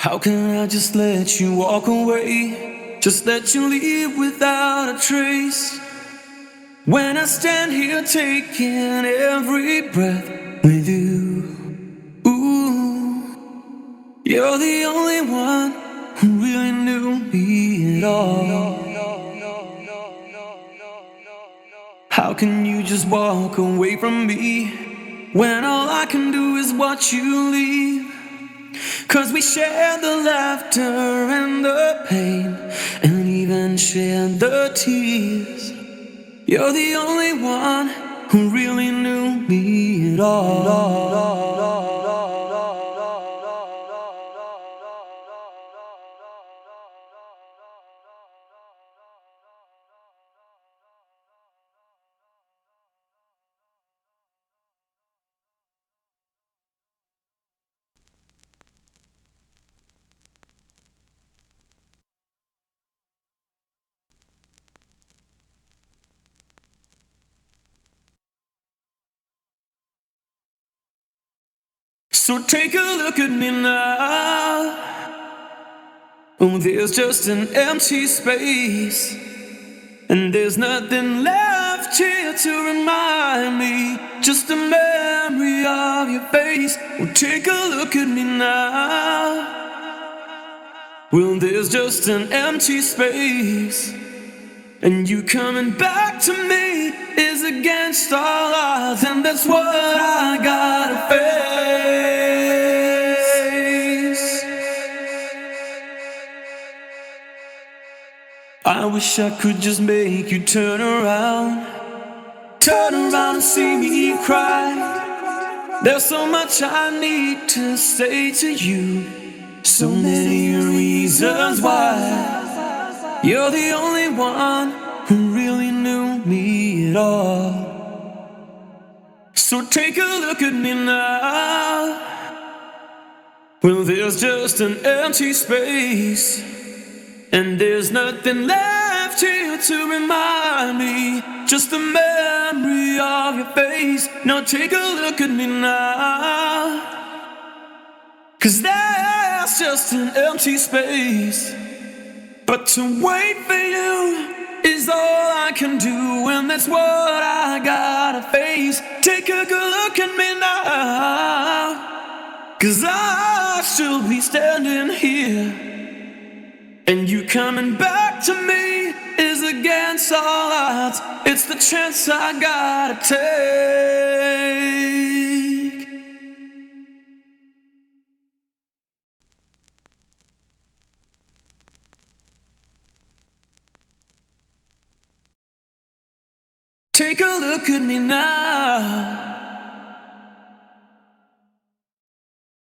How can I just let you walk away? Just let you leave without a trace. When I stand here taking every breath with you. Ooh, you're the only one who really knew me at all. How can you just walk away from me when all I can do is watch you leave? Cause we shared the laughter and the pain, and even shared the tears. You're the only one who really knew me at all. So take a look at me now. Oh, there's just an empty space. And there's nothing left here to remind me. Just a memory of your face. Well, take a look at me now. Well, there's just an empty space. And you coming back to me against all odds, and that's what I gotta face. I wish I could just make you turn around, turn around and see me cry. There's so much I need to say to you, so many reasons why. You're the only one who really knew me So take a look at me now. Well, there's just an empty space, and there's nothing left here to remind me. Just the memory of your face. Now take a look at me now. Cause there's just an empty space. But to wait for you is all I can do, and that's what I gotta face. Take a good look at me now, cause I'll still be standing here. And you coming back to me is against all odds. It's the chance I gotta take. Take a look at me now.